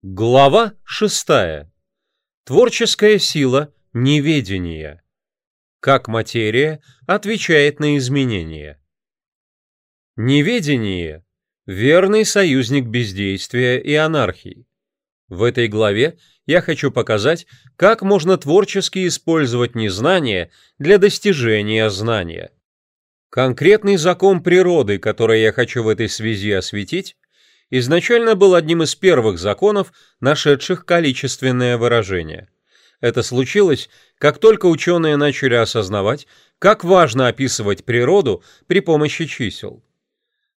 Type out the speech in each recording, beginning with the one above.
Глава шестая. Творческая сила неведения. Как материя отвечает на изменения. Неведение – верный союзник бездействия и анархии. В этой главе я хочу показать, как можно творчески использовать незнание для достижения знания. Конкретный закон природы, который я хочу в этой связи осветить, изначально был одним из первых законов, нашедших количественное выражение. Это случилось, как только ученые начали осознавать, как важно описывать природу при помощи чисел.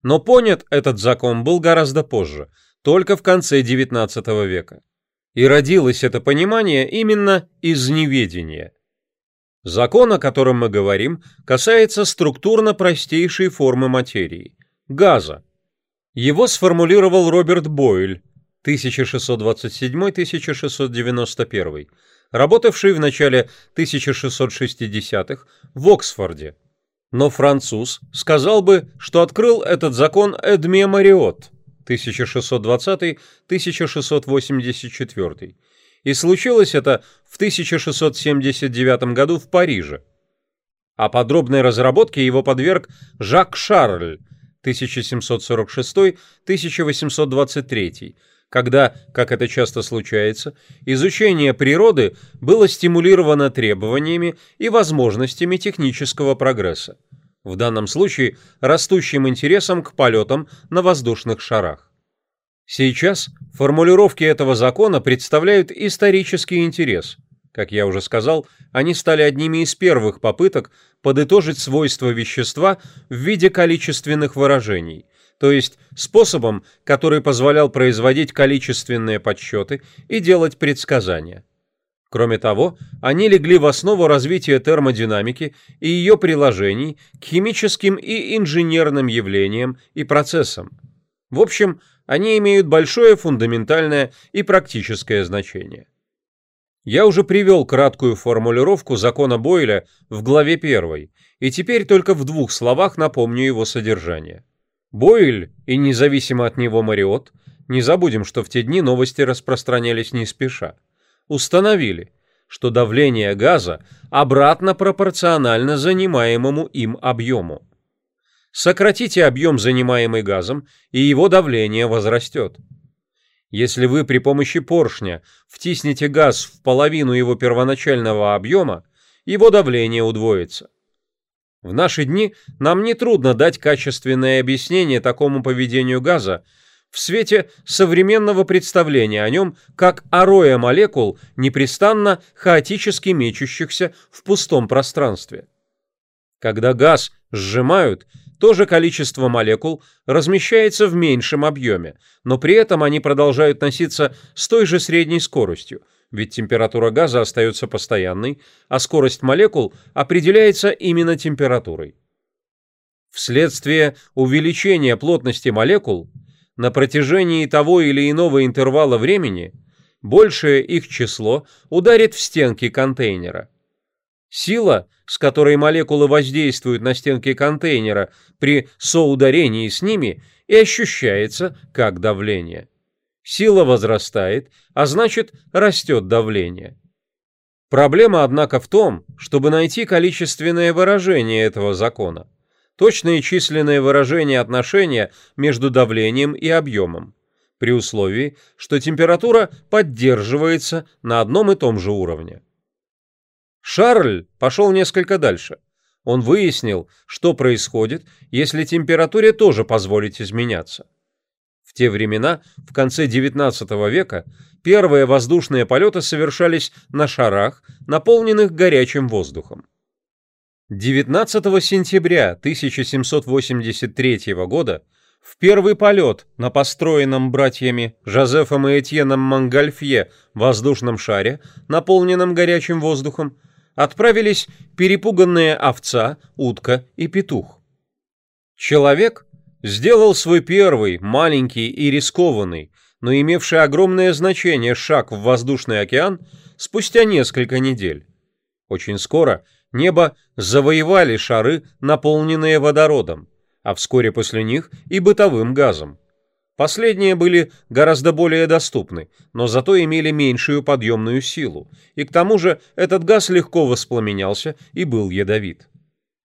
Но понят этот закон был гораздо позже, только в конце XIX века. И родилось это понимание именно из неведения. Закон, о котором мы говорим, касается структурно простейшей формы материи – газа. Его сформулировал Роберт Бойль 1627-1691, работавший в начале 1660-х в Оксфорде. Но француз сказал бы, что открыл этот закон Эдме Мариот 1620-1684, и случилось это в 1679 году в Париже. А подробной разработке его подверг Жак Шарль 1746-1823, когда, как это часто случается, изучение природы было стимулировано требованиями и возможностями технического прогресса, в данном случае растущим интересом к полетам на воздушных шарах. Сейчас формулировки этого закона представляют исторический интерес. Как я уже сказал, они стали одними из первых попыток подытожить свойства вещества в виде количественных выражений – то есть способом, который позволял производить количественные подсчеты и делать предсказания. Кроме того, они легли в основу развития термодинамики и ее приложений к химическим и инженерным явлениям и процессам. В общем, они имеют большое фундаментальное и практическое значение. Я уже привел краткую формулировку закона Бойля в главе 1, и теперь только в двух словах напомню его содержание. Бойль и независимо от него Мариот, не забудем, что в те дни новости распространялись не спеша, установили, что давление газа обратно пропорционально занимаемому им объему. Сократите объем, занимаемый газом, и его давление возрастет. Если вы при помощи поршня втиснете газ в половину его первоначального объема, его давление удвоится. В наши дни нам нетрудно дать качественное объяснение такому поведению газа в свете современного представления о нем как о рое молекул, непрестанно хаотически мечущихся в пустом пространстве. Когда газ сжимают, то же количество молекул размещается в меньшем объеме, но при этом они продолжают носиться с той же средней скоростью – ведь температура газа остается постоянной, а скорость молекул определяется именно температурой. Вследствие увеличения плотности молекул на протяжении того или иного интервала времени большее их число ударит в стенки контейнера. Сила, с которой молекулы воздействуют на стенки контейнера при соударении с ними, и ощущается как давление. Сила возрастает, а значит растет давление. Проблема, однако, в том, чтобы найти количественное выражение этого закона, точное численное выражение отношения между давлением и объемом, при условии, что температура поддерживается на одном и том же уровне. Шарль пошел несколько дальше. Он выяснил, что происходит, если температуре тоже позволить изменяться. В те времена, в конце XIX века, первые воздушные полеты совершались на шарах, наполненных горячим воздухом. 19 сентября 1783 года в первый полет на построенном братьями Жозефом и Этьеном Монгольфье воздушном шаре, наполненном горячим воздухом, отправились перепуганные овца, утка и петух. Человек сделал свой первый, маленький и рискованный, но имевший огромное значение шаг в воздушный океан спустя несколько недель. Очень скоро небо завоевали шары, наполненные водородом, а вскоре после них и бытовым газом. Последние были гораздо более доступны, но зато имели меньшую подъемную силу, и к тому же этот газ легко воспламенялся и был ядовит.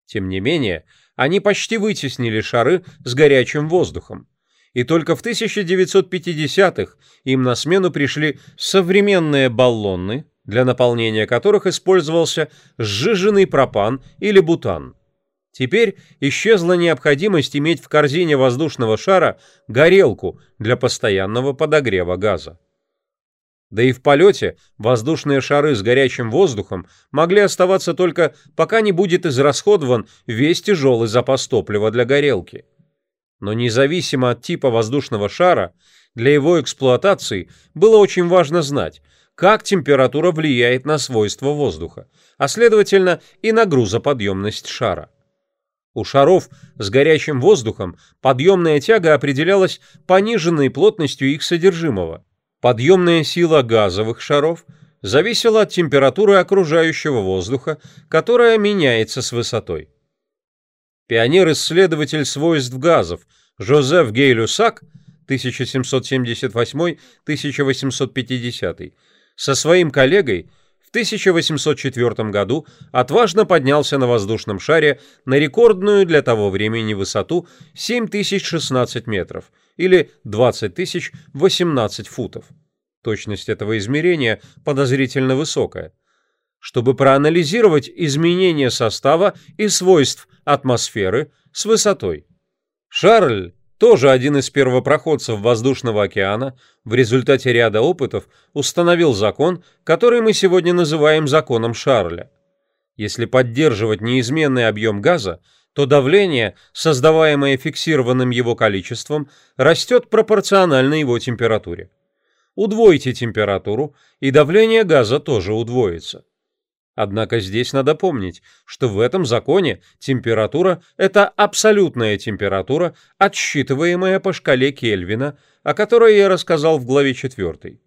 Тем не менее, они почти вытеснили шары с горячим воздухом. И только в 1950-х им на смену пришли современные баллоны, для наполнения которых использовался сжиженный пропан или бутан. Теперь исчезла необходимость иметь в корзине воздушного шара горелку для постоянного подогрева газа. Да и в полете воздушные шары с горячим воздухом могли оставаться только пока не будет израсходован весь тяжелый запас топлива для горелки. Но независимо от типа воздушного шара, для его эксплуатации было очень важно знать, как температура влияет на свойства воздуха, а следовательно и на грузоподъемность шара. У шаров с горячим воздухом подъемная тяга определялась пониженной плотностью их содержимого. Подъемная сила газовых шаров зависела от температуры окружающего воздуха, которая меняется с высотой. Пионер-исследователь свойств газов Жозеф Гей-Люсак 1778-1850 со своим коллегой 1804 году отважно поднялся на воздушном шаре на рекордную для того времени высоту 7016 метров или 20018 футов. Точность этого измерения подозрительно высокая. Чтобы проанализировать изменения состава и свойств атмосферы с высотой. Шарль тоже один из первопроходцев воздушного океана, в результате ряда опытов установил закон, который мы сегодня называем законом Шарля. Если поддерживать неизменный объем газа, то давление, создаваемое фиксированным его количеством, растет пропорционально его температуре. Удвойте температуру, и давление газа тоже удвоится. Однако здесь надо помнить, что в этом законе температура – это абсолютная температура, отсчитываемая по шкале Кельвина, о которой я рассказал в главе 4,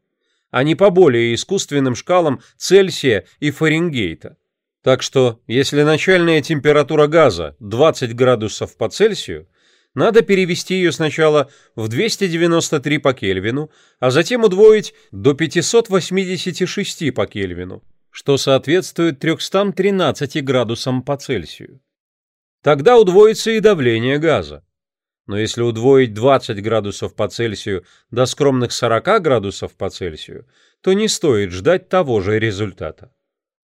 а не по более искусственным шкалам Цельсия и Фаренгейта. Так что, если начальная температура газа 20 градусов по Цельсию, надо перевести ее сначала в 293 по Кельвину, а затем удвоить до 586 по Кельвину что соответствует 313 градусам по Цельсию. Тогда удвоится и давление газа. Но если удвоить 20 градусов по Цельсию до скромных 40 градусов по Цельсию, то не стоит ждать того же результата.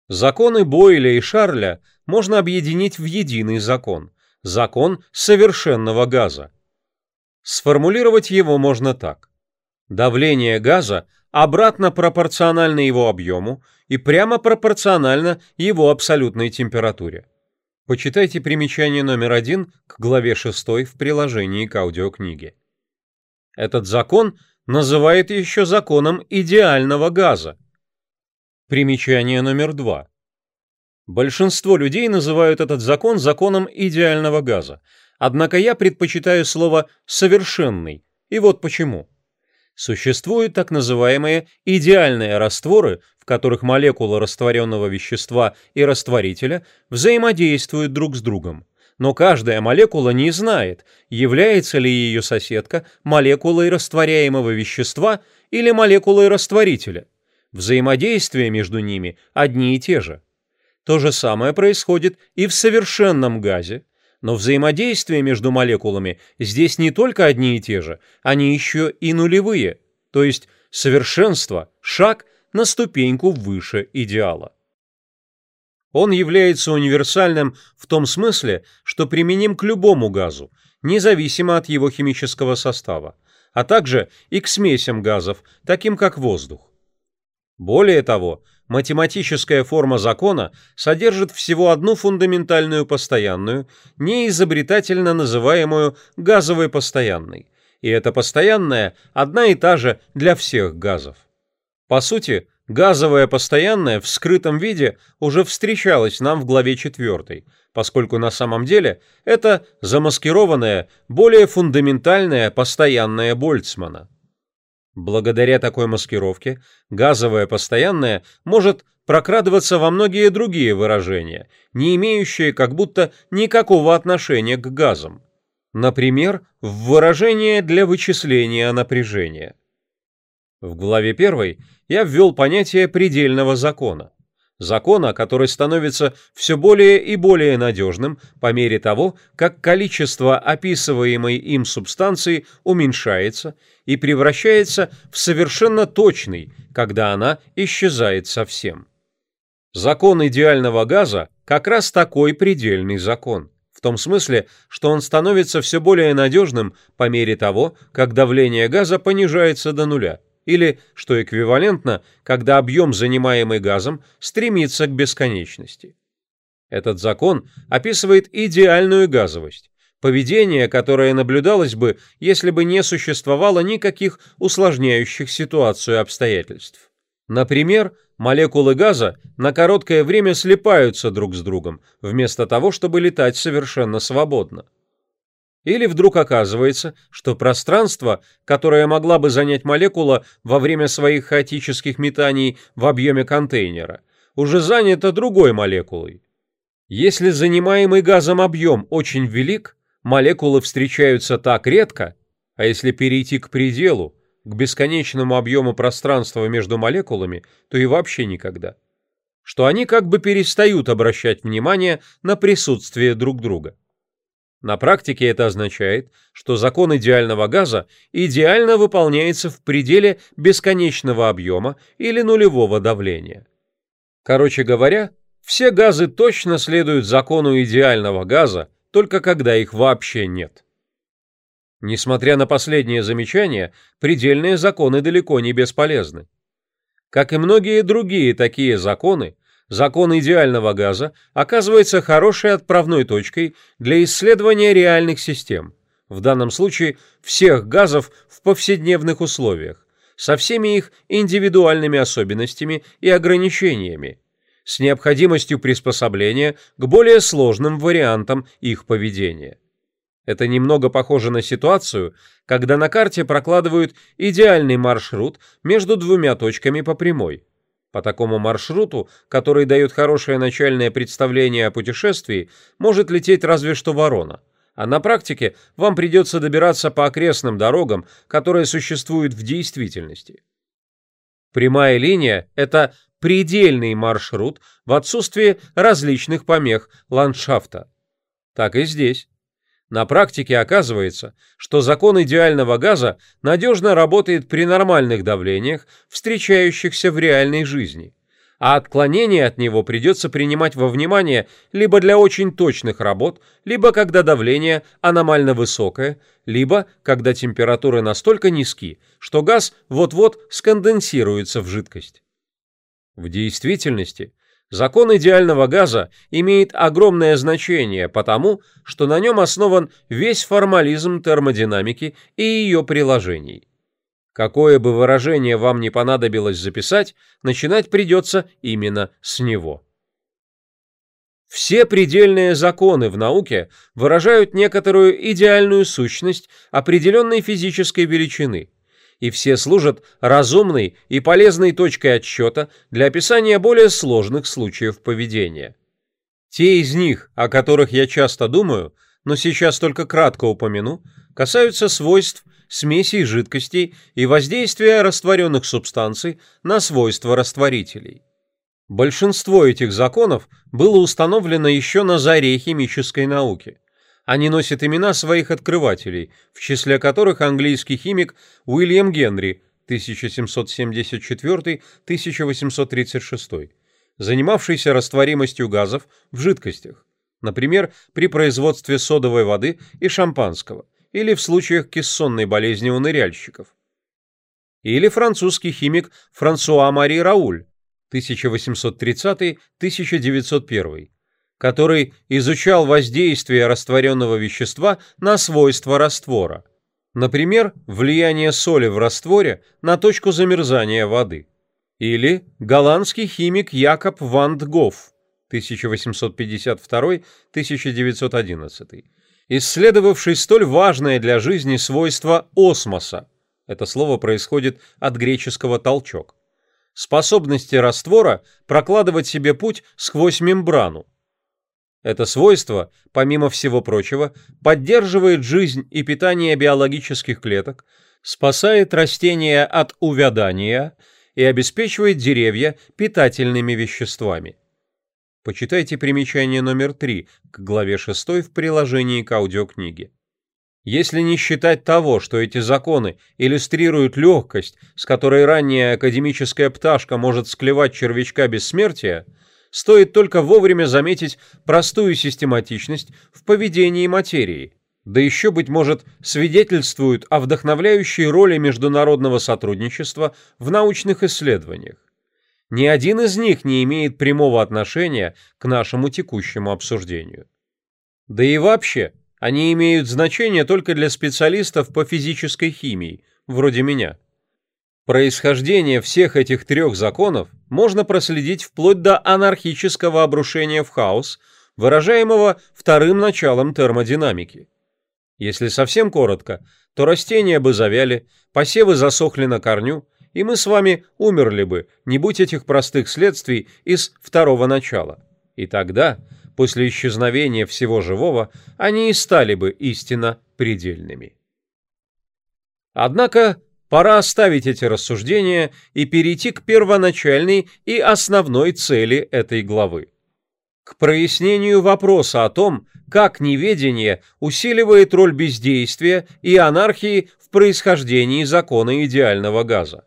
Законы Бойля и Шарля можно объединить в единый закон – закон совершенного газа. Сформулировать его можно так. Давление газа обратно пропорционально его объему и прямо пропорционально его абсолютной температуре. Почитайте примечание номер один к главе 6 в приложении к аудиокниге. Этот закон называют еще законом идеального газа. Примечание номер два. Большинство людей называют этот закон законом идеального газа, однако я предпочитаю слово «совершенный», и вот почему. Существуют так называемые идеальные растворы, в которых молекулы растворенного вещества и растворителя взаимодействуют друг с другом. Но каждая молекула не знает, является ли ее соседка молекулой растворяемого вещества или молекулой растворителя. Взаимодействия между ними одни и те же. То же самое происходит и в совершенном газе, но взаимодействия между молекулами здесь не только одни и те же, они еще и нулевые, то есть совершенство, шаг на ступеньку выше идеала. Он является универсальным в том смысле, что применим к любому газу, независимо от его химического состава, а также и к смесям газов, таким как воздух. Более того, математическая форма закона содержит всего одну фундаментальную постоянную, неизобретательно называемую газовой постоянной, и эта постоянная одна и та же для всех газов. По сути, газовая постоянная в скрытом виде уже встречалась нам в главе 4, поскольку на самом деле это замаскированная, более фундаментальная постоянная Больцмана. Благодаря такой маскировке газовая постоянная может прокрадываться во многие другие выражения, не имеющие как будто никакого отношения к газам. Например, в выражение для вычисления напряжения. В главе 1 я ввел понятие предельного закона. Закона, который становится все более и более надежным по мере того, как количество описываемой им субстанции уменьшается и превращается в совершенно точный, когда она исчезает совсем. Закон идеального газа как раз такой предельный закон, в том смысле, что он становится все более надежным по мере того, как давление газа понижается до нуля – или, что эквивалентно, когда объем, занимаемый газом, стремится к бесконечности. Этот закон описывает идеальную газовость, поведение, которое наблюдалось бы, если бы не существовало никаких усложняющих ситуацию обстоятельств. Например, молекулы газа на короткое время слипаются друг с другом, вместо того, чтобы летать совершенно свободно. Или вдруг оказывается, что пространство, которое могла бы занять молекула во время своих хаотических метаний в объеме контейнера, уже занято другой молекулой. Если занимаемый газом объем очень велик, молекулы встречаются так редко, а если перейти к пределу, к бесконечному объему пространства между молекулами, то и вообще никогда, что они как бы перестают обращать внимание на присутствие друг друга. На практике это означает, что закон идеального газа идеально выполняется в пределе бесконечного объема или нулевого давления. Короче говоря, все газы точно следуют закону идеального газа, только когда их вообще нет. Несмотря на последнее замечание, предельные законы далеко не бесполезны. Как и многие другие такие законы, закон идеального газа оказывается хорошей отправной точкой для исследования реальных систем, в данном случае всех газов в повседневных условиях, со всеми их индивидуальными особенностями и ограничениями, с необходимостью приспособления к более сложным вариантам их поведения. Это немного похоже на ситуацию, когда на карте прокладывают идеальный маршрут между двумя точками по прямой – по такому маршруту, который дает хорошее начальное представление о путешествии, может лететь разве что ворона. А на практике вам придется добираться по окрестным дорогам, которые существуют в действительности. Прямая линия – это предельный маршрут в отсутствии различных помех ландшафта. Так и здесь. На практике оказывается, что закон идеального газа надежно работает при нормальных давлениях, встречающихся в реальной жизни, а отклонение от него придется принимать во внимание либо для очень точных работ, либо когда давление аномально высокое, либо когда температуры настолько низки, что газ вот-вот сконденсируется в жидкость. В действительности Закон идеального газа имеет огромное значение потому, что на нем основан весь формализм термодинамики и ее приложений. Какое бы выражение вам не понадобилось записать, начинать придется именно с него. Все предельные законы в науке выражают некоторую идеальную сущность определенной физической величины – и все служат разумной и полезной точкой отсчета для описания более сложных случаев поведения. Те из них, о которых я часто думаю, но сейчас только кратко упомяну, касаются свойств смесей жидкостей и воздействия растворенных субстанций на свойства растворителей. Большинство этих законов было установлено еще на заре химической науки. Они носят имена своих открывателей, в числе которых английский химик Уильям Генри 1774-1836, занимавшийся растворимостью газов в жидкостях, например, при производстве содовой воды и шампанского, или в случаях кессонной болезни у ныряльщиков. Или французский химик Франсуа Мари Рауль 1830-1901, который изучал воздействие растворенного вещества на свойства раствора. Например, влияние соли в растворе на точку замерзания воды. Или голландский химик Якоб ван Гоф 1852-1911, исследовавший столь важное для жизни свойство осмоса. Это слово происходит от греческого «толчок». Способности раствора прокладывать себе путь сквозь мембрану, Это свойство, помимо всего прочего, поддерживает жизнь и питание биологических клеток, спасает растения от увядания и обеспечивает деревья питательными веществами. Почитайте примечание номер 3 к главе 6 в приложении к аудиокниге. Если не считать того, что эти законы иллюстрируют легкость, с которой ранняя академическая пташка может склевать червячка бессмертия, стоит только вовремя заметить простую систематичность в поведении материи, да еще, быть может, свидетельствуют о вдохновляющей роли международного сотрудничества в научных исследованиях. Ни один из них не имеет прямого отношения к нашему текущему обсуждению. Да и вообще, они имеют значение только для специалистов по физической химии, вроде меня. Происхождение всех этих трех законов можно проследить вплоть до анархического обрушения в хаос, выражаемого вторым началом термодинамики. Если совсем коротко, то растения бы завяли, посевы засохли на корню, и мы с вами умерли бы, не будь этих простых следствий из второго начала. И тогда после исчезновения всего живого, они и стали бы истинно предельными. Однако пора оставить эти рассуждения и перейти к первоначальной и основной цели этой главы. К прояснению вопроса о том, как неведение усиливает роль бездействия и анархии в происхождении закона идеального газа.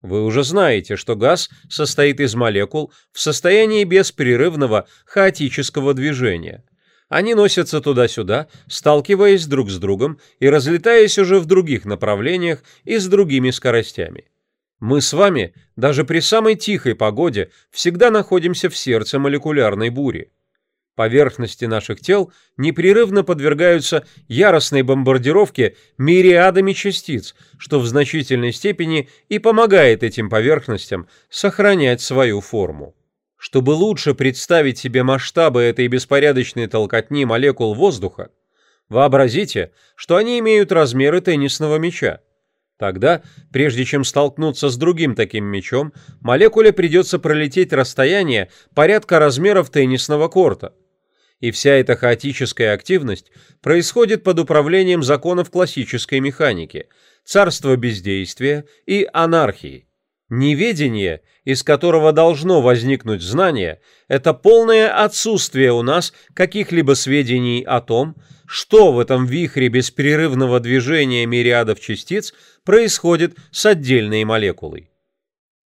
Вы уже знаете, что газ состоит из молекул в состоянии беспрерывного хаотического движения. Они носятся туда-сюда, сталкиваясь друг с другом и разлетаясь уже в других направлениях и с другими скоростями. Мы с вами, даже при самой тихой погоде, всегда находимся в сердце молекулярной бури. Поверхности наших тел непрерывно подвергаются яростной бомбардировке мириадами частиц, что в значительной степени и помогает этим поверхностям сохранять свою форму. Чтобы лучше представить себе масштабы этой беспорядочной толкотни молекул воздуха, вообразите, что они имеют размеры теннисного мяча. Тогда, прежде чем столкнуться с другим таким мячом, молекуле придется пролететь расстояние порядка размеров теннисного корта – и вся эта хаотическая активность происходит под управлением законов классической механики, царства бездействия и анархии. Неведение, из которого должно возникнуть знание, это полное отсутствие у нас каких-либо сведений о том, что в этом вихре беспрерывного движения мириадов частиц происходит с отдельной молекулой.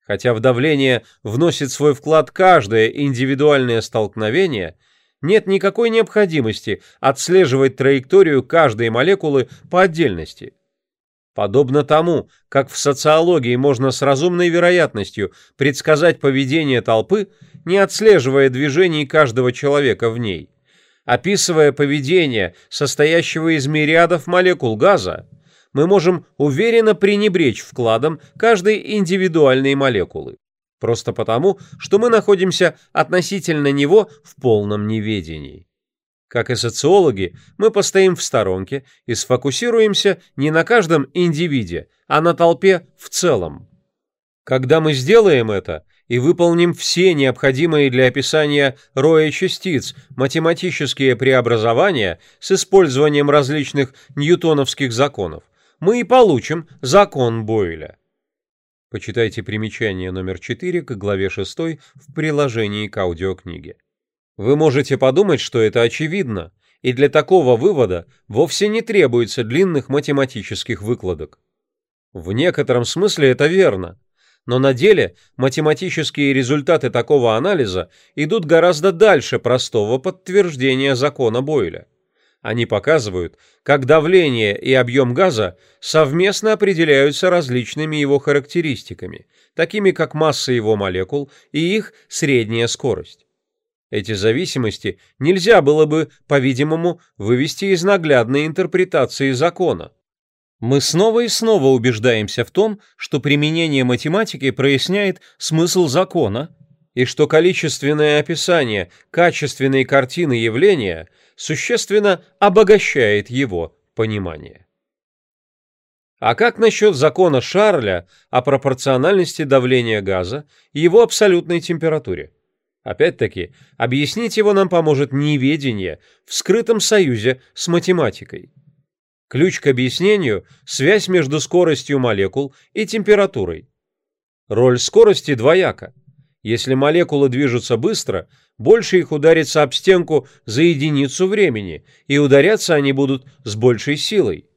Хотя в давление вносит свой вклад каждое индивидуальное столкновение – нет никакой необходимости отслеживать траекторию каждой молекулы по отдельности. Подобно тому, как в социологии можно с разумной вероятностью предсказать поведение толпы, не отслеживая движений каждого человека в ней. Описывая поведение, состоящего из мириадов молекул газа, мы можем уверенно пренебречь вкладом каждой индивидуальной молекулы. Просто потому, что мы находимся относительно него в полном неведении. Как и социологи, мы постоим в сторонке и сфокусируемся не на каждом индивиде, а на толпе в целом. Когда мы сделаем это и выполним все необходимые для описания роя частиц математические преобразования с использованием различных ньютоновских законов, мы и получим закон Бойля. Почитайте примечание номер 4 к главе 6 в приложении к аудиокниге. Вы можете подумать, что это очевидно, и для такого вывода вовсе не требуется длинных математических выкладок. В некотором смысле это верно, но на деле математические результаты такого анализа идут гораздо дальше простого подтверждения закона Бойля. Они показывают, как давление и объем газа совместно определяются различными его характеристиками, такими как масса его молекул и их средняя скорость. Эти зависимости нельзя было бы, по-видимому, вывести из наглядной интерпретации закона. Мы снова и снова убеждаемся в том, что применение математики проясняет смысл закона, и что количественное описание качественной картины явления – существенно обогащает его понимание. А как насчет закона Шарля о пропорциональности давления газа и его абсолютной температуре? Опять-таки, объяснить его нам поможет неведение в скрытом союзе с математикой. Ключ к объяснению – связь между скоростью молекул и температурой. Роль скорости двояка. Если молекулы движутся быстро, больше их ударится об стенку за единицу времени, и ударяться они будут с большей силой.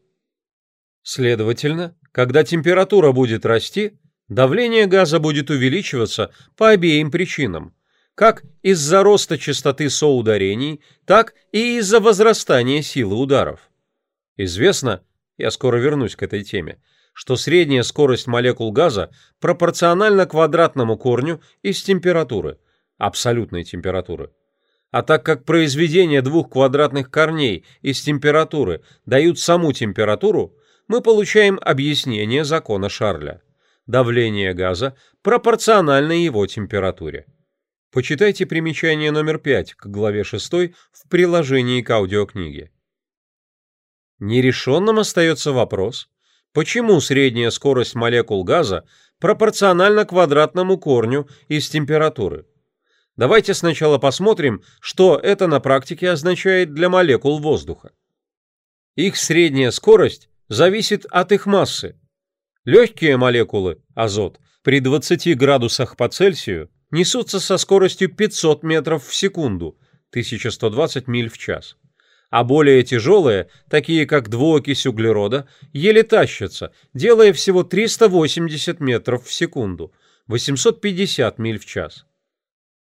Следовательно, когда температура будет расти, давление газа будет увеличиваться по обеим причинам, как из-за роста частоты соударений, так и из-за возрастания силы ударов. Известно, я скоро вернусь к этой теме, что средняя скорость молекул газа пропорциональна квадратному корню из температуры, абсолютной температуры. А так как произведение двух квадратных корней из температуры дают саму температуру, мы получаем объяснение закона Шарля. Давление газа пропорционально его температуре. Почитайте примечание номер 5 к главе 6 в приложении к аудиокниге. Нерешенным остается вопрос, почему средняя скорость молекул газа пропорциональна квадратному корню из температуры. Давайте сначала посмотрим, что это на практике означает для молекул воздуха. Их средняя скорость зависит от их массы. Легкие молекулы, азот, при 20 градусах по Цельсию несутся со скоростью 500 метров в секунду, 1120 миль в час. А более тяжелые, такие как двуокись углерода, еле тащатся, делая всего 380 метров в секунду, 850 миль в час.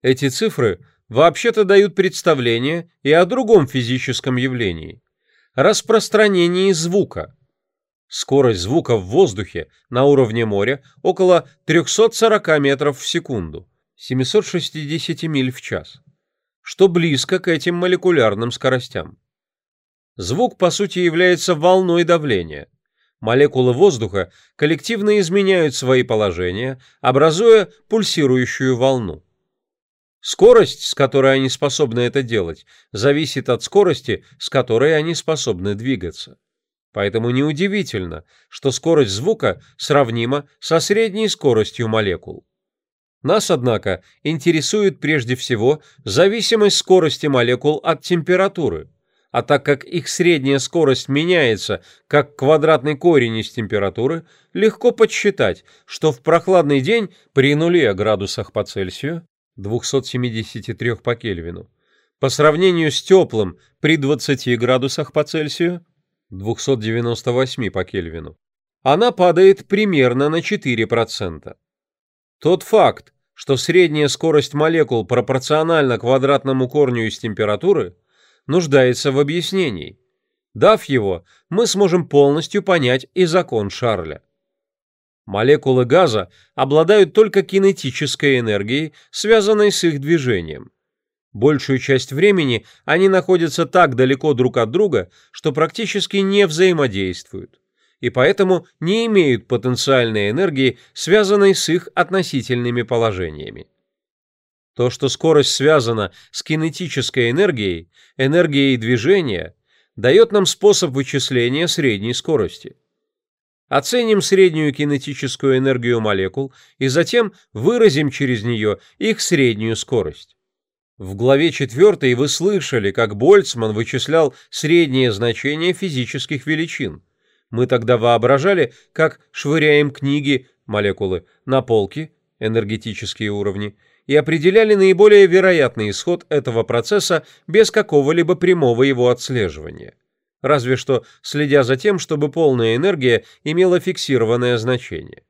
Эти цифры вообще-то дают представление и о другом физическом явлении – распространении звука – Скорость звука в воздухе на уровне моря около 340 метров в секунду, 760 миль в час, что близко к этим молекулярным скоростям. Звук, по сути, является волной давления. Молекулы воздуха коллективно изменяют свои положения, образуя пульсирующую волну. Скорость, с которой они способны это делать, зависит от скорости, с которой они способны двигаться. Поэтому неудивительно, что скорость звука сравнима со средней скоростью молекул. Нас, однако, интересует прежде всего зависимость скорости молекул от температуры, а так как их средняя скорость меняется как квадратный корень из температуры, легко подсчитать, что в прохладный день при нуле градусах по Цельсию 273 по Кельвину по сравнению с теплым при 20 градусах по Цельсию 298 по Кельвину, она падает примерно на 4%. Тот факт, что средняя скорость молекул пропорциональна квадратному корню из температуры, нуждается в объяснении. Дав его, мы сможем полностью понять и закон Шарля. Молекулы газа обладают только кинетической энергией, связанной с их движением – Большую часть времени они находятся так далеко друг от друга, что практически не взаимодействуют, и поэтому не имеют потенциальной энергии, связанной с их относительными положениями. То, что скорость связана с кинетической энергией, энергией движения, дает нам способ вычисления средней скорости. Оценим среднюю кинетическую энергию молекул и затем выразим через нее их среднюю скорость. В главе 4 вы слышали, как Больцман вычислял среднее значение физических величин. Мы тогда воображали, как швыряем книги, молекулы, на полки, энергетические уровни, и определяли наиболее вероятный исход этого процесса без какого-либо прямого его отслеживания. Разве что следя за тем, чтобы полная энергия имела фиксированное значение.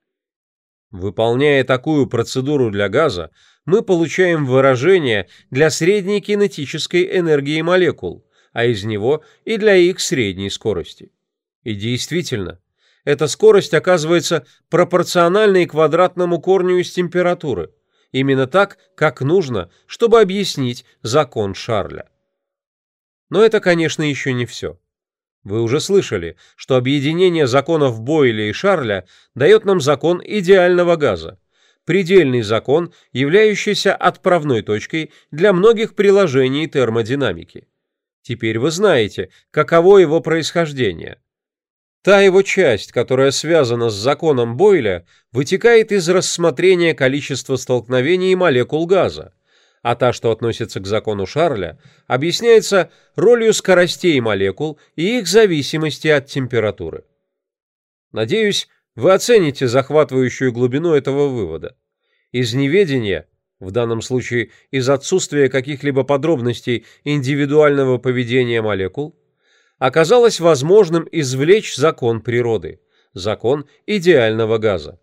Выполняя такую процедуру для газа, мы получаем выражение для средней кинетической энергии молекул, а из него и для их средней скорости. И действительно, эта скорость оказывается пропорциональной квадратному корню из температуры, именно так, как нужно, чтобы объяснить закон Шарля. Но это, конечно, еще не все. Вы уже слышали, что объединение законов Бойля и Шарля дает нам закон идеального газа, предельный закон, являющийся отправной точкой для многих приложений термодинамики. Теперь вы знаете, каково его происхождение. Та его часть, которая связана с законом Бойля, вытекает из рассмотрения количества столкновений молекул газа, а та, что относится к закону Шарля, объясняется ролью скоростей молекул и их зависимости от температуры. Надеюсь, вы оцените захватывающую глубину этого вывода. Из неведения, в данном случае из отсутствия каких-либо подробностей индивидуального поведения молекул, оказалось возможным извлечь закон природы, закон идеального газа.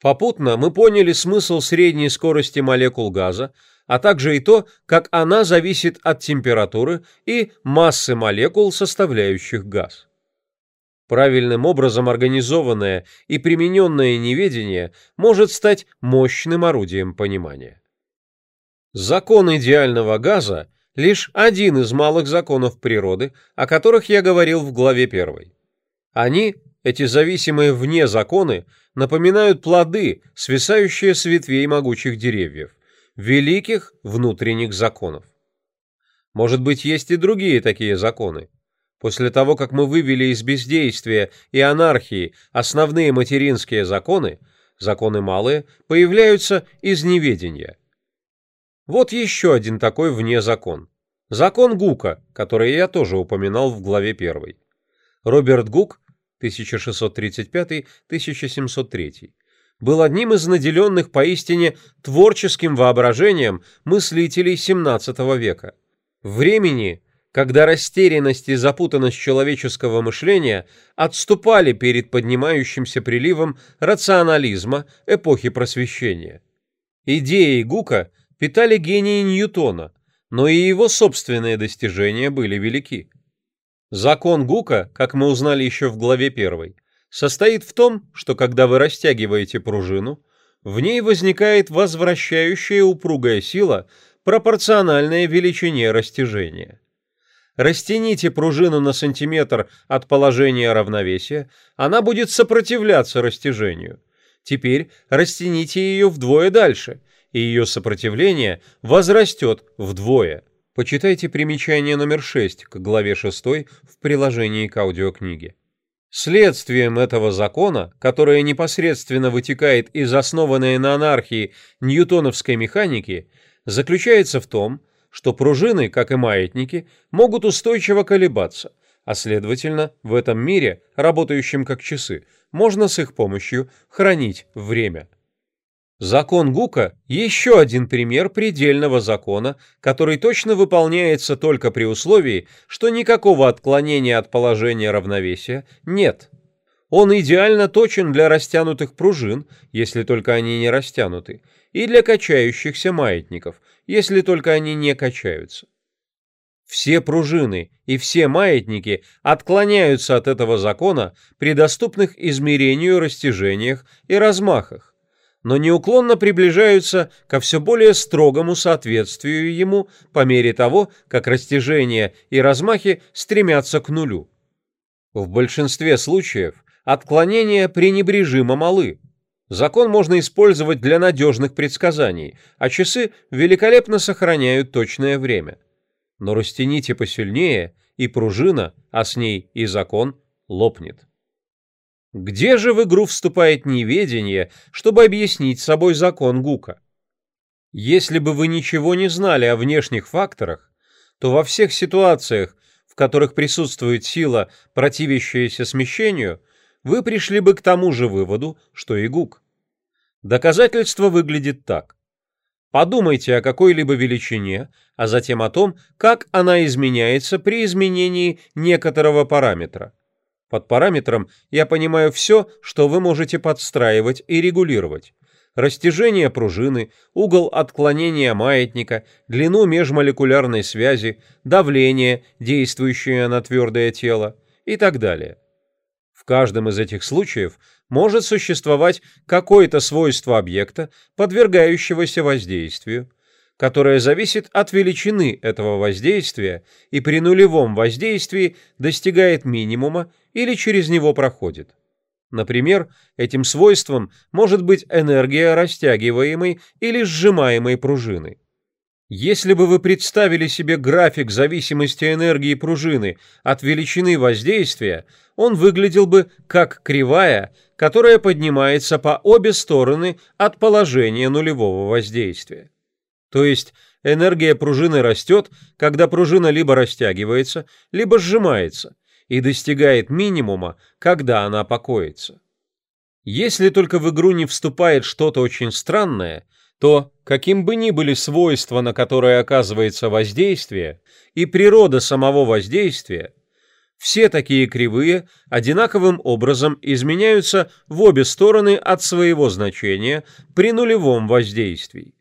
Попутно мы поняли смысл средней скорости молекул газа, а также и то, как она зависит от температуры и массы молекул, составляющих газ. Правильным образом организованное и примененное неведение может стать мощным орудием понимания. Закон идеального газа – лишь один из малых законов природы, о которых я говорил в главе 1. Они, эти зависимые вне законы, напоминают плоды, свисающие с ветвей могучих деревьев, великих внутренних законов. Может быть, есть и другие такие законы. После того, как мы вывели из бездействия и анархии основные материнские законы, законы малые появляются из неведения. Вот еще один такой вне закон. Закон Гука, который я тоже упоминал в главе 1. Роберт Гук, 1635-1703, был одним из наделенных поистине творческим воображением мыслителей XVII века. Времени, когда растерянность и запутанность человеческого мышления отступали перед поднимающимся приливом рационализма эпохи Просвещения. Идеи Гука питали гении Ньютона, но и его собственные достижения были велики. Закон Гука, как мы узнали еще в главе 1, состоит в том, что когда вы растягиваете пружину, в ней возникает возвращающая упругая сила, пропорциональная величине растяжения. Растяните пружину на сантиметр от положения равновесия, она будет сопротивляться растяжению. Теперь растяните ее вдвое дальше, и ее сопротивление возрастет вдвое. Почитайте примечание номер 6 к главе 6 в приложении к аудиокниге. Следствием этого закона, которое непосредственно вытекает из основанной на анархии ньютоновской механики, заключается в том, что пружины, как и маятники, могут устойчиво колебаться, а следовательно, в этом мире, работающем как часы, можно с их помощью хранить время. Закон Гука – еще один пример предельного закона, который точно выполняется только при условии, что никакого отклонения от положения равновесия нет. Он идеально точен для растянутых пружин, если только они не растянуты, и для качающихся маятников, если только они не качаются. Все пружины и все маятники отклоняются от этого закона при доступных измерению растяжениях и размахах, но неуклонно приближаются ко все более строгому соответствию ему по мере того, как растяжения и размахи стремятся к нулю. В большинстве случаев отклонения пренебрежимо малы. Закон можно использовать для надежных предсказаний, а часы великолепно сохраняют точное время. Но растяните посильнее, и пружина, а с ней и закон, лопнет. Где же в игру вступает неведение, чтобы объяснить собой закон Гука? Если бы вы ничего не знали о внешних факторах, то во всех ситуациях, в которых присутствует сила, противящаяся смещению, вы пришли бы к тому же выводу, что и Гук. Доказательство выглядит так. Подумайте о какой-либо величине, а затем о том, как она изменяется при изменении некоторого параметра. Под параметром я понимаю все, что вы можете подстраивать и регулировать. Растяжение пружины, угол отклонения маятника, длину межмолекулярной связи, давление, действующее на твердое тело и так далее. В каждом из этих случаев может существовать какое-то свойство объекта, подвергающегося воздействию, которая зависит от величины этого воздействия и при нулевом воздействии достигает минимума или через него проходит. Например, этим свойством может быть энергия растягиваемой или сжимаемой пружины. Если бы вы представили себе график зависимости энергии пружины от величины воздействия, он выглядел бы как кривая, которая поднимается по обе стороны от положения нулевого воздействия. То есть энергия пружины растет, когда пружина либо растягивается, либо сжимается, и достигает минимума, когда она покоится. Если только в игру не вступает что-то очень странное, то, каким бы ни были свойства, на которые оказывается воздействие, и природа самого воздействия, все такие кривые одинаковым образом изменяются в обе стороны от своего значения при нулевом воздействии.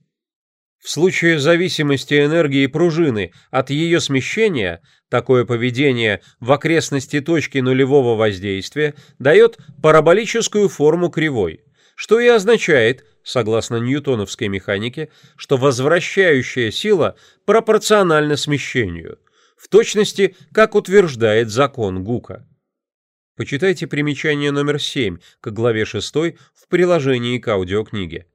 В случае зависимости энергии пружины от ее смещения, такое поведение в окрестности точки нулевого воздействия дает параболическую форму кривой, что и означает, согласно ньютоновской механике, что возвращающая сила пропорциональна смещению, в точности, как утверждает закон Гука. Почитайте примечание номер 7 к главе 6 в приложении к аудиокниге.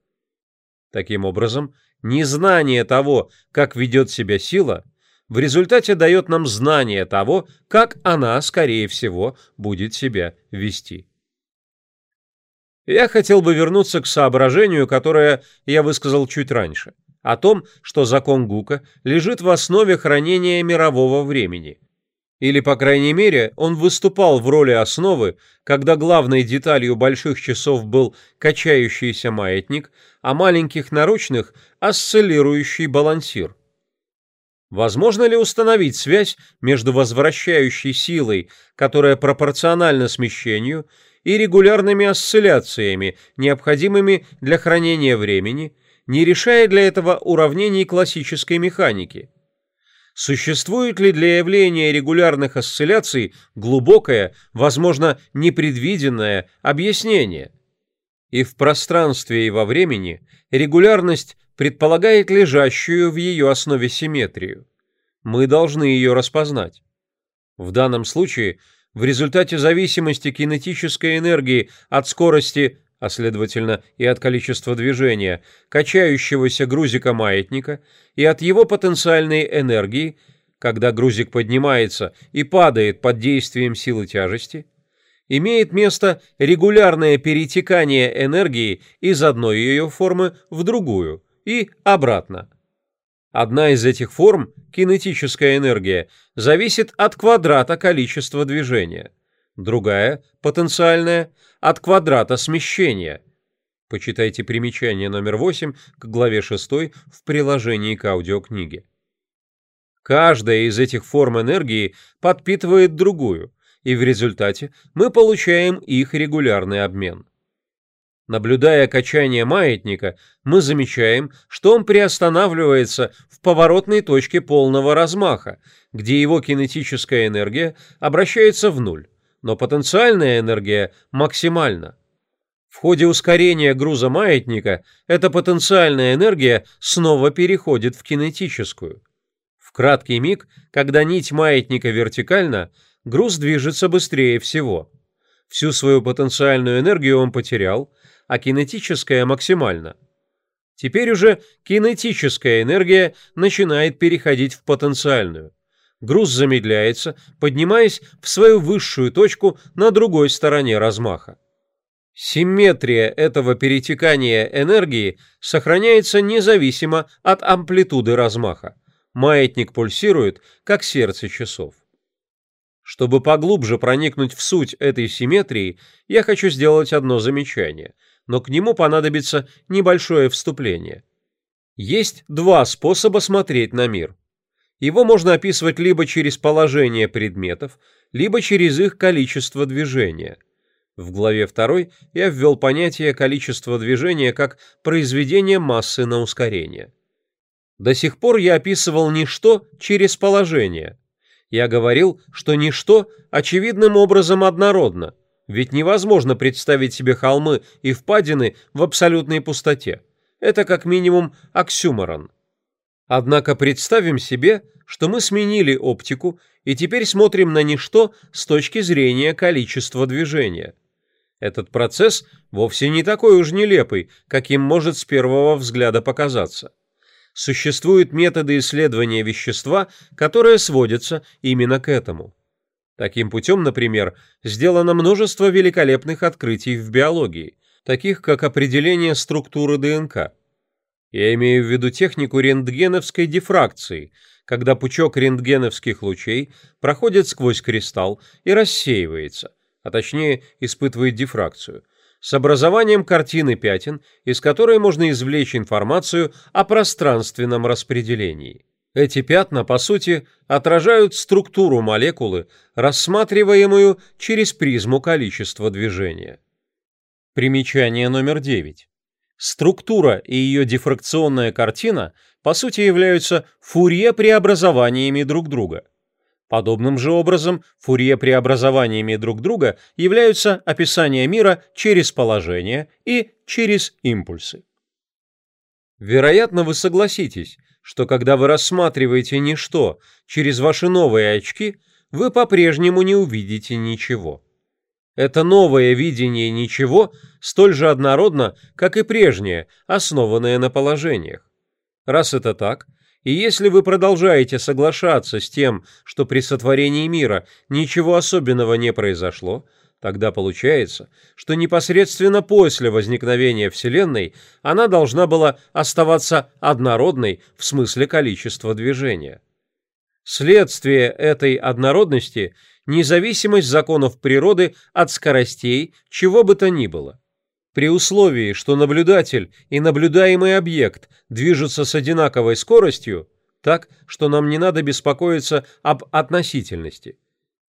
Таким образом, незнание того, как ведет себя сила, в результате дает нам знание того, как она, скорее всего, будет себя вести. Я хотел бы вернуться к соображению, которое я высказал чуть раньше, о том, что закон Гука лежит в основе хранения мирового времени. Или, по крайней мере, он выступал в роли основы, когда главной деталью больших часов был качающийся маятник, а маленьких наручных – осциллирующий балансир. Возможно ли установить связь между возвращающей силой, которая пропорциональна смещению, и регулярными осцилляциями, необходимыми для хранения времени, не решая для этого уравнений классической механики? Существует ли для явления регулярных осцилляций глубокое, возможно, непредвиденное объяснение? И в пространстве и во времени регулярность предполагает лежащую в ее основе симметрию. Мы должны ее распознать. В данном случае в результате зависимости кинетической энергии от скорости, а следовательно и от количества движения, качающегося грузика маятника и от его потенциальной энергии, когда грузик поднимается и падает под действием силы тяжести, имеет место регулярное перетекание энергии из одной ее формы в другую и обратно. Одна из этих форм, кинетическая энергия, зависит от квадрата количества движения. Другая, потенциальная, от квадрата смещения. Почитайте примечание номер 8 к главе 6 в приложении к аудиокниге. Каждая из этих форм энергии подпитывает другую, и в результате мы получаем их регулярный обмен. Наблюдая качание маятника, мы замечаем, что он приостанавливается в поворотной точке полного размаха, где его кинетическая энергия обращается в нуль, но потенциальная энергия максимальна. В ходе ускорения груза маятника эта потенциальная энергия снова переходит в кинетическую. В краткий миг, когда нить маятника вертикальна, груз движется быстрее всего. Всю свою потенциальную энергию он потерял, а кинетическая максимальна. Теперь уже кинетическая энергия начинает переходить в потенциальную. Груз замедляется, поднимаясь в свою высшую точку на другой стороне размаха. Симметрия этого перетекания энергии сохраняется независимо от амплитуды размаха. Маятник пульсирует, как сердце часов. Чтобы поглубже проникнуть в суть этой симметрии, я хочу сделать одно замечание – но к нему понадобится небольшое вступление. Есть два способа смотреть на мир. Его можно описывать либо через положение предметов, либо через их количество движения. В главе 2 я ввел понятие количества движения как произведение массы на ускорение. До сих пор я описывал ничто через положение. Я говорил, что ничто очевидным образом однородно, ведь невозможно представить себе холмы и впадины в абсолютной пустоте. Это как минимум оксюморон. Однако представим себе, что мы сменили оптику и теперь смотрим на ничто с точки зрения количества движения. Этот процесс вовсе не такой уж нелепый, каким может с первого взгляда показаться. Существуют методы исследования вещества, которые сводятся именно к этому. Таким путем, например, сделано множество великолепных открытий в биологии, таких как определение структуры ДНК. Я имею в виду технику рентгеновской дифракции, когда пучок рентгеновских лучей проходит сквозь кристалл и рассеивается, а точнее испытывает дифракцию, с образованием картины пятен, из которой можно извлечь информацию о пространственном распределении. Эти пятна, по сути, отражают структуру молекулы, рассматриваемую через призму количества движения. Примечание номер 9. Структура и ее дифракционная картина, по сути, являются фурье-преобразованиями друг друга. Подобным же образом фурье-преобразованиями друг друга являются описание мира через положение и через импульсы. Вероятно, вы согласитесь, что когда вы рассматриваете ничто через ваши новые очки, вы по-прежнему не увидите ничего. Это новое видение ничего столь же однородно, как и прежнее, основанное на положениях. Раз это так, и если вы продолжаете соглашаться с тем, что при сотворении мира ничего особенного не произошло, тогда получается, что непосредственно после возникновения Вселенной она должна была оставаться однородной в смысле количества движения. Следствие этой однородности – независимость законов природы от скоростей чего бы то ни было. При условии, что наблюдатель и наблюдаемый объект движутся с одинаковой скоростью, так, что нам не надо беспокоиться об относительности.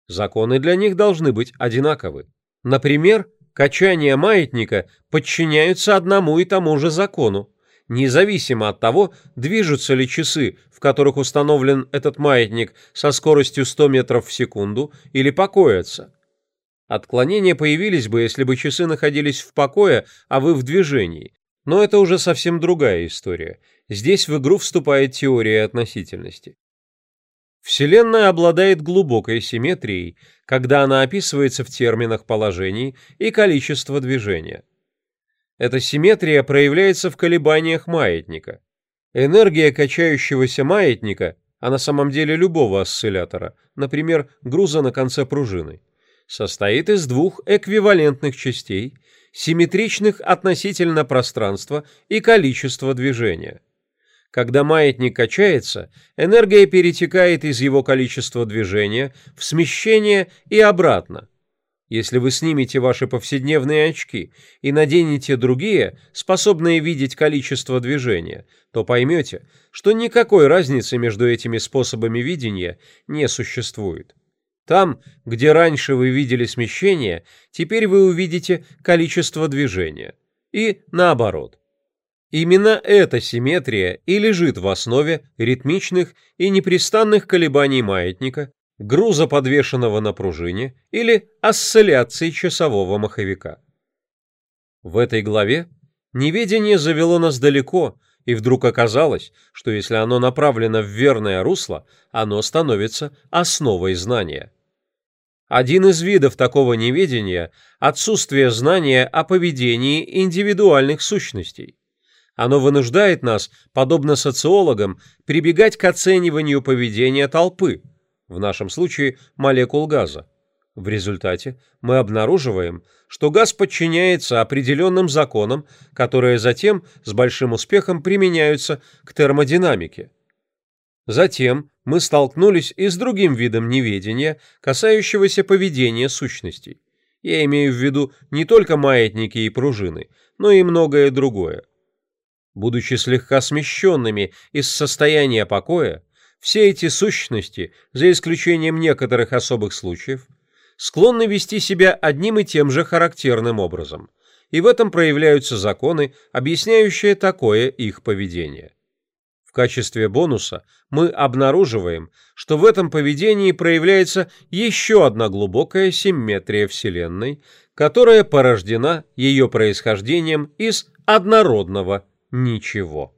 Законы для них должны быть одинаковы. Например, качания маятника подчиняются одному и тому же закону, независимо от того, движутся ли часы, в которых установлен этот маятник со скоростью 100 метров в секунду, или покоятся. Отклонения появились бы, если бы часы находились в покое, а вы в движении. Но это уже совсем другая история. Здесь в игру вступает теория относительности. Вселенная обладает глубокой симметрией, когда она описывается в терминах положений и количества движения. Эта симметрия проявляется в колебаниях маятника. Энергия качающегося маятника, а на самом деле любого осциллятора, например, груза на конце пружины, состоит из двух эквивалентных частей, симметричных относительно пространства и количества движения. Когда маятник качается, энергия перетекает из его количества движения в смещение и обратно. Если вы снимете ваши повседневные очки и наденете другие, способные видеть количество движения, то поймете, что никакой разницы между этими способами видения не существует. Там, где раньше вы видели смещение, теперь вы увидите количество движения. И наоборот. Именно эта симметрия и лежит в основе ритмичных и непрестанных колебаний маятника, груза, подвешенного на пружине, или осцилляции часового маховика. В этой главе неведение завело нас далеко, и вдруг оказалось, что если оно направлено в верное русло, оно становится основой знания. Один из видов такого неведения – отсутствие знания о поведении индивидуальных сущностей. Оно вынуждает нас, подобно социологам, прибегать к оцениванию поведения толпы, в нашем случае молекул газа. В результате мы обнаруживаем, что газ подчиняется определенным законам, которые затем с большим успехом применяются к термодинамике. Затем мы столкнулись и с другим видом неведения, касающегося поведения сущностей. Я имею в виду не только маятники и пружины, но и многое другое. Будучи слегка смещенными из состояния покоя, все эти сущности, за исключением некоторых особых случаев, склонны вести себя одним и тем же характерным образом, и в этом проявляются законы, объясняющие такое их поведение. В качестве бонуса мы обнаруживаем, что в этом поведении проявляется еще одна глубокая симметрия Вселенной, которая порождена ее происхождением из однородного ничего.